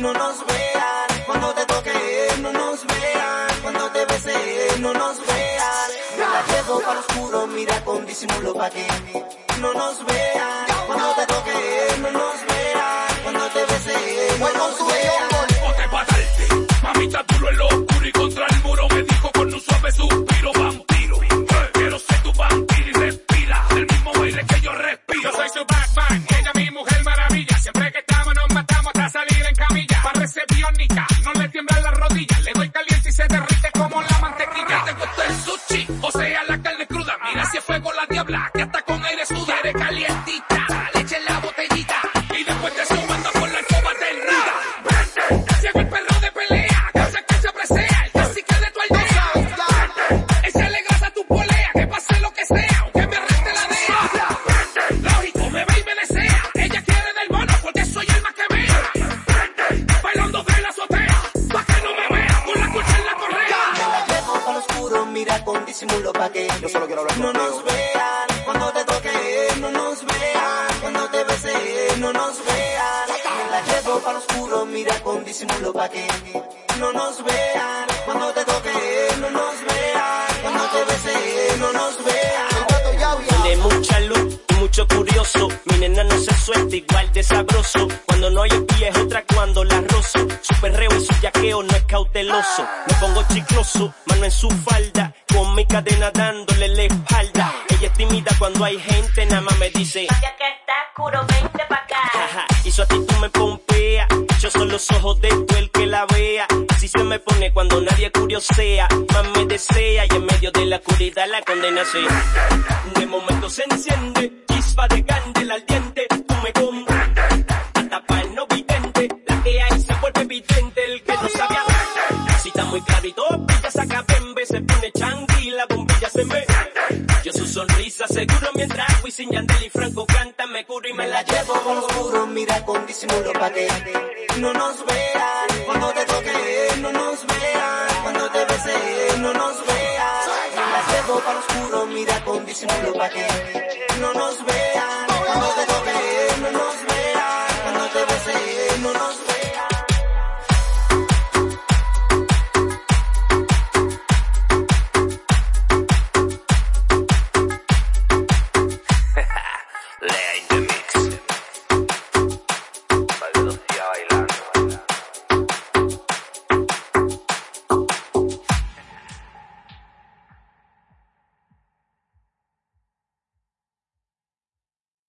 no nos vean. Cuando te toque, no nos vean. Cuando te besé, no nos vean. Me la llevo para oscuro, mira con disimulo pa' que no nos vean. Cuando te toque, no nos vean. Cuando te besé, no nos vean. Derrite como la mantequilla. ¿Te gusta el sushi? O sea, la carne cruda. Mira si fuego la diabla, que hasta con aire suda. Eres calientita, leche en la botellita. Y después te sumando con la escoba ternida. Prende, llega mira con disimulo pa' que Yo solo quiero hablar no contigo. nos vean. Cuando te toque, no nos vean. Cuando te bese, no nos vean. Me la llevo para lo oscuro, mira con disimulo pa' que no nos vean. Cuando te toque, no nos vean. Cuando te bese, no nos vean. de mucha luz y mucho curioso. Mi nena no se suelta igual de sabroso. Cuando no hay pie es otra cuando la rozo. Su perreo y cauteloso. Me pongo chicloso, mano en su falda. Con mi cadena dándole la espalda. Ella es tímida cuando hay gente, nada más me dice. Ya que está oscuro, vente pa' acá. Y su actitud me pompea. Yo son los ojos de tú el que la vea. Así se me pone cuando nadie curiosea. Más me desea y en medio de la oscuridad la condena se. De momento se Muy clarito, brilla, saca bembe, se pone changui, la bombilla se me. Yo su sonrisa seguro mientras Wisin, Yandel y Franco cantan, me curo y me la llevo llevo por lo oscuro, mira con disimulo pa' que no nos vean. Cuando te toque, no nos vean. Cuando te bese, no nos vean. Me la llevo para lo oscuro, mira con disimulo pa' que no nos vean. Cuando te toque,